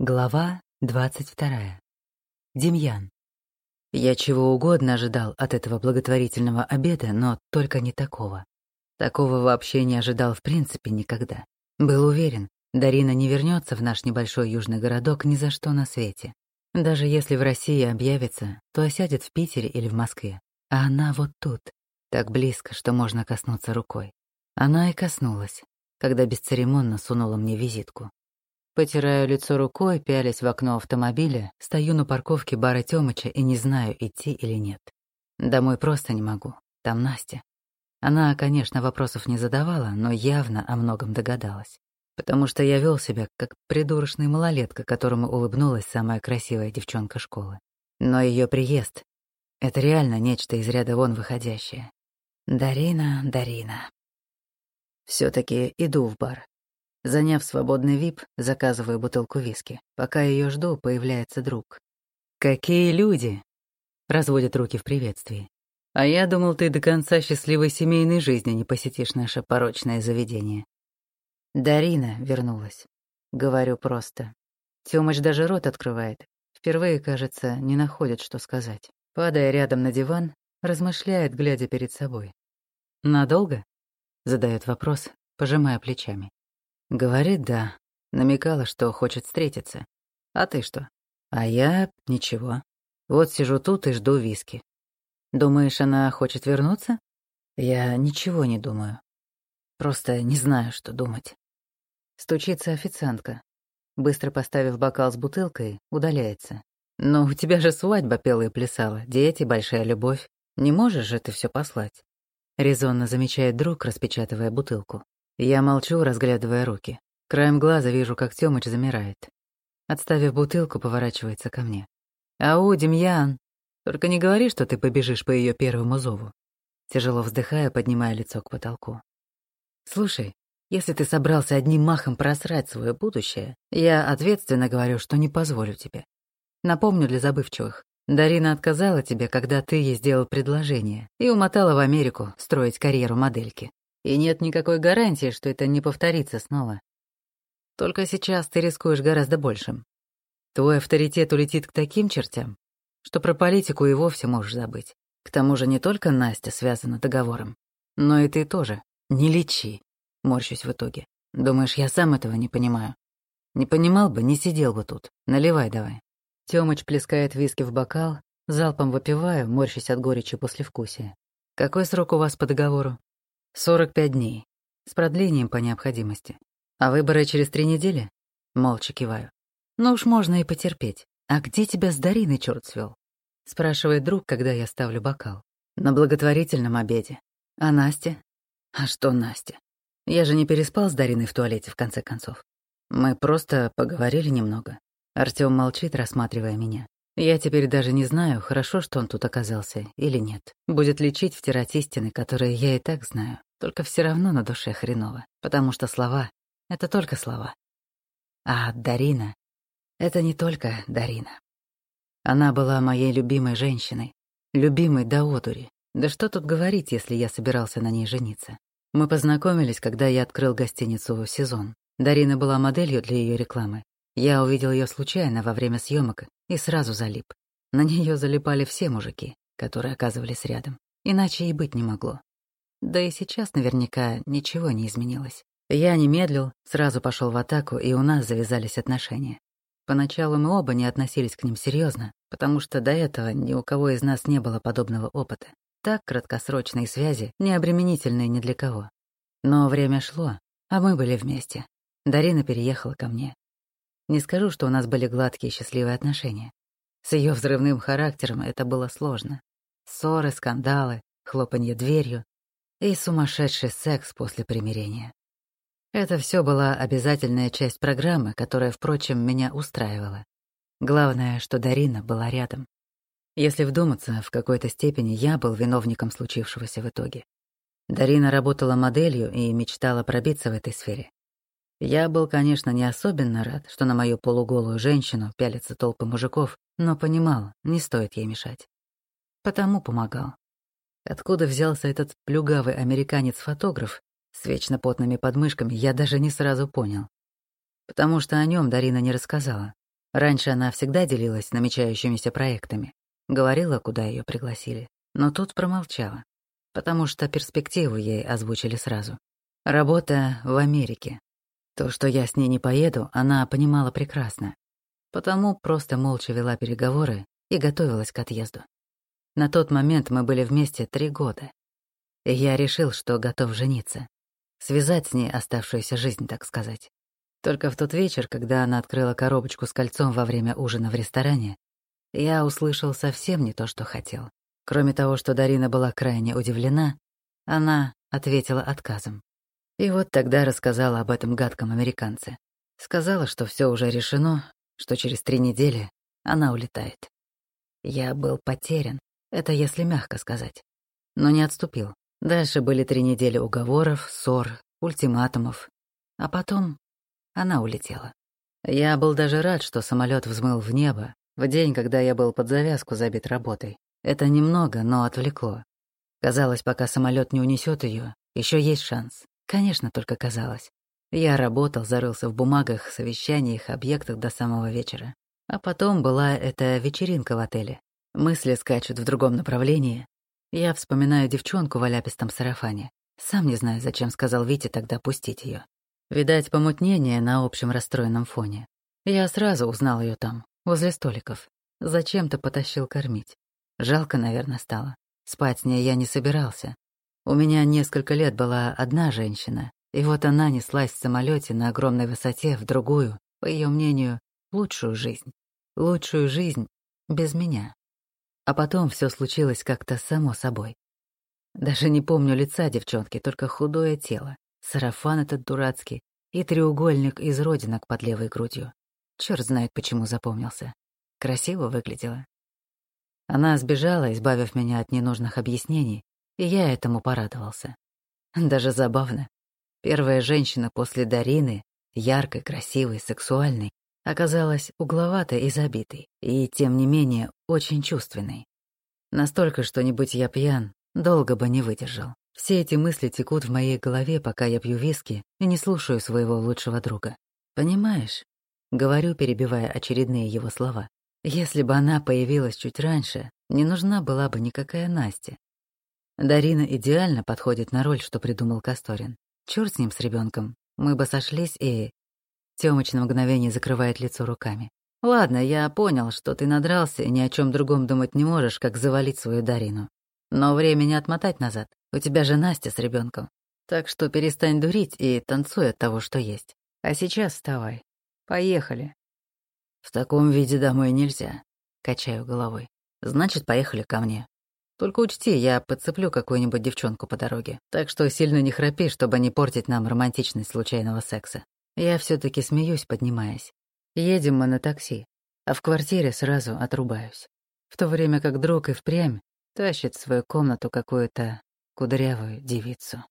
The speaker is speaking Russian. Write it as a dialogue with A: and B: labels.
A: Глава двадцать вторая. Демьян. Я чего угодно ожидал от этого благотворительного обеда, но только не такого. Такого вообще не ожидал в принципе никогда. Был уверен, Дарина не вернется в наш небольшой южный городок ни за что на свете. Даже если в России объявится, то осядет в Питере или в Москве. А она вот тут, так близко, что можно коснуться рукой. Она и коснулась, когда бесцеремонно сунула мне визитку. Потираю лицо рукой, пялясь в окно автомобиля, стою на парковке бара Тёмыча и не знаю, идти или нет. Домой просто не могу. Там Настя. Она, конечно, вопросов не задавала, но явно о многом догадалась. Потому что я вел себя как придурочный малолетка, которому улыбнулась самая красивая девчонка школы. Но ее приезд — это реально нечто из ряда вон выходящее. Дарина, Дарина. все таки иду в бар. Заняв свободный вип, заказываю бутылку виски. Пока ее жду, появляется друг. «Какие люди!» — разводят руки в приветствии. «А я думал, ты до конца счастливой семейной жизни не посетишь наше порочное заведение». Дарина вернулась. Говорю просто. Тёмыч даже рот открывает. Впервые, кажется, не находит, что сказать. Падая рядом на диван, размышляет, глядя перед собой. «Надолго?» — задает вопрос, пожимая плечами. Говорит, да. Намекала, что хочет встретиться. А ты что? А я ничего. Вот сижу тут и жду виски. Думаешь, она хочет вернуться? Я ничего не думаю. Просто не знаю, что думать. Стучится официантка. Быстро поставив бокал с бутылкой, удаляется. «Но у тебя же свадьба пела и плясала, дети, большая любовь. Не можешь же ты все послать?» Резонно замечает друг, распечатывая бутылку. Я молчу, разглядывая руки. Краем глаза вижу, как Тёмыч замирает. Отставив бутылку, поворачивается ко мне. «Ау, Демьян, только не говори, что ты побежишь по её первому зову». Тяжело вздыхая, поднимая лицо к потолку. «Слушай, если ты собрался одним махом просрать свое будущее, я ответственно говорю, что не позволю тебе. Напомню для забывчивых. Дарина отказала тебе, когда ты ей сделал предложение, и умотала в Америку строить карьеру модельки. И нет никакой гарантии, что это не повторится снова. Только сейчас ты рискуешь гораздо большим. Твой авторитет улетит к таким чертям, что про политику и вовсе можешь забыть. К тому же не только Настя связана договором, но и ты тоже. Не лечи, морщусь в итоге. Думаешь, я сам этого не понимаю? Не понимал бы, не сидел бы тут. Наливай давай. Тёмыч плескает виски в бокал, залпом выпиваю, морщась от горечи послевкусия. Какой срок у вас по договору? 45 дней. С продлением по необходимости. А выборы через три недели? Молча киваю. Ну уж можно и потерпеть. А где тебя с Дариной черт свел? Спрашивает друг, когда я ставлю бокал. На благотворительном обеде. А Настя? А что Настя? Я же не переспал с Дариной в туалете, в конце концов. Мы просто поговорили немного. Артём молчит, рассматривая меня. Я теперь даже не знаю, хорошо, что он тут оказался или нет. Будет лечить, втирать истины, которые я и так знаю. Только все равно на душе хреново, потому что слова — это только слова. А Дарина — это не только Дарина. Она была моей любимой женщиной, любимой до одури. Да что тут говорить, если я собирался на ней жениться? Мы познакомились, когда я открыл гостиницу «Сезон». Дарина была моделью для ее рекламы. Я увидел ее случайно во время съемок и сразу залип. На нее залипали все мужики, которые оказывались рядом. Иначе и быть не могло. Да и сейчас наверняка ничего не изменилось. Я не медлил, сразу пошел в атаку, и у нас завязались отношения. Поначалу мы оба не относились к ним серьезно, потому что до этого ни у кого из нас не было подобного опыта. Так краткосрочные связи не обременительные ни для кого. Но время шло, а мы были вместе. Дарина переехала ко мне. Не скажу, что у нас были гладкие счастливые отношения. С ее взрывным характером это было сложно. Ссоры, скандалы, хлопанье дверью, и сумасшедший секс после примирения. Это все была обязательная часть программы, которая, впрочем, меня устраивала. Главное, что Дарина была рядом. Если вдуматься, в какой-то степени я был виновником случившегося в итоге. Дарина работала моделью и мечтала пробиться в этой сфере. Я был, конечно, не особенно рад, что на мою полуголую женщину пялятся толпы мужиков, но понимал, не стоит ей мешать. Потому помогал. Откуда взялся этот плюгавый американец-фотограф с вечно потными подмышками, я даже не сразу понял. Потому что о нем Дарина не рассказала. Раньше она всегда делилась намечающимися проектами, говорила, куда ее пригласили, но тут промолчала, потому что перспективу ей озвучили сразу. Работа в Америке. То, что я с ней не поеду, она понимала прекрасно, потому просто молча вела переговоры и готовилась к отъезду. На тот момент мы были вместе три года, и я решил, что готов жениться, связать с ней оставшуюся жизнь, так сказать. Только в тот вечер, когда она открыла коробочку с кольцом во время ужина в ресторане, я услышал совсем не то, что хотел. Кроме того, что Дарина была крайне удивлена, она ответила отказом. И вот тогда рассказала об этом гадком американце. Сказала, что все уже решено, что через три недели она улетает. Я был потерян, это если мягко сказать. Но не отступил. Дальше были три недели уговоров, ссор, ультиматумов. А потом она улетела. Я был даже рад, что самолет взмыл в небо, в день, когда я был под завязку забит работой. Это немного, но отвлекло. Казалось, пока самолет не унесет ее, еще есть шанс. Конечно, только казалось. Я работал, зарылся в бумагах, совещаниях, объектах до самого вечера. А потом была эта вечеринка в отеле. Мысли скачут в другом направлении. Я вспоминаю девчонку в аляпистом сарафане. Сам не знаю, зачем сказал Вите тогда пустить ее. Видать, помутнение на общем расстроенном фоне. Я сразу узнал ее там, возле столиков. Зачем-то потащил кормить. Жалко, наверное, стало. Спать с ней я не собирался. У меня несколько лет была одна женщина, и вот она неслась в самолете на огромной высоте в другую, по ее мнению, лучшую жизнь. Лучшую жизнь без меня. А потом все случилось как-то само собой. Даже не помню лица девчонки, только худое тело сарафан этот дурацкий и треугольник из родинок под левой грудью. Черт знает, почему запомнился. Красиво выглядела. Она сбежала, избавив меня от ненужных объяснений, и я этому порадовался. Даже забавно. Первая женщина после Дарины, яркой, красивой, сексуальной, оказалась угловатой и забитой, и, тем не менее, очень чувственной. Настолько, что не будь я пьян, долго бы не выдержал. Все эти мысли текут в моей голове, пока я пью виски и не слушаю своего лучшего друга. Понимаешь? Говорю, перебивая очередные его слова. Если бы она появилась чуть раньше, не нужна была бы никакая Настя. Дарина идеально подходит на роль, что придумал Касторин. Чёрт с ним, с ребенком. Мы бы сошлись и... Тёмыч на мгновение закрывает лицо руками. «Ладно, я понял, что ты надрался и ни о чем другом думать не можешь, как завалить свою Дарину. Но времени отмотать назад. У тебя же Настя с ребенком. Так что перестань дурить и танцуй от того, что есть. А сейчас вставай. Поехали. В таком виде домой нельзя. Качаю головой. Значит, поехали ко мне. Только учти, я подцеплю какую-нибудь девчонку по дороге. Так что сильно не храпи, чтобы не портить нам романтичность случайного секса. Я все таки смеюсь, поднимаясь. Едем мы на такси, а в квартире сразу отрубаюсь. В то время как друг и впрямь тащит в свою комнату какую-то кудрявую девицу.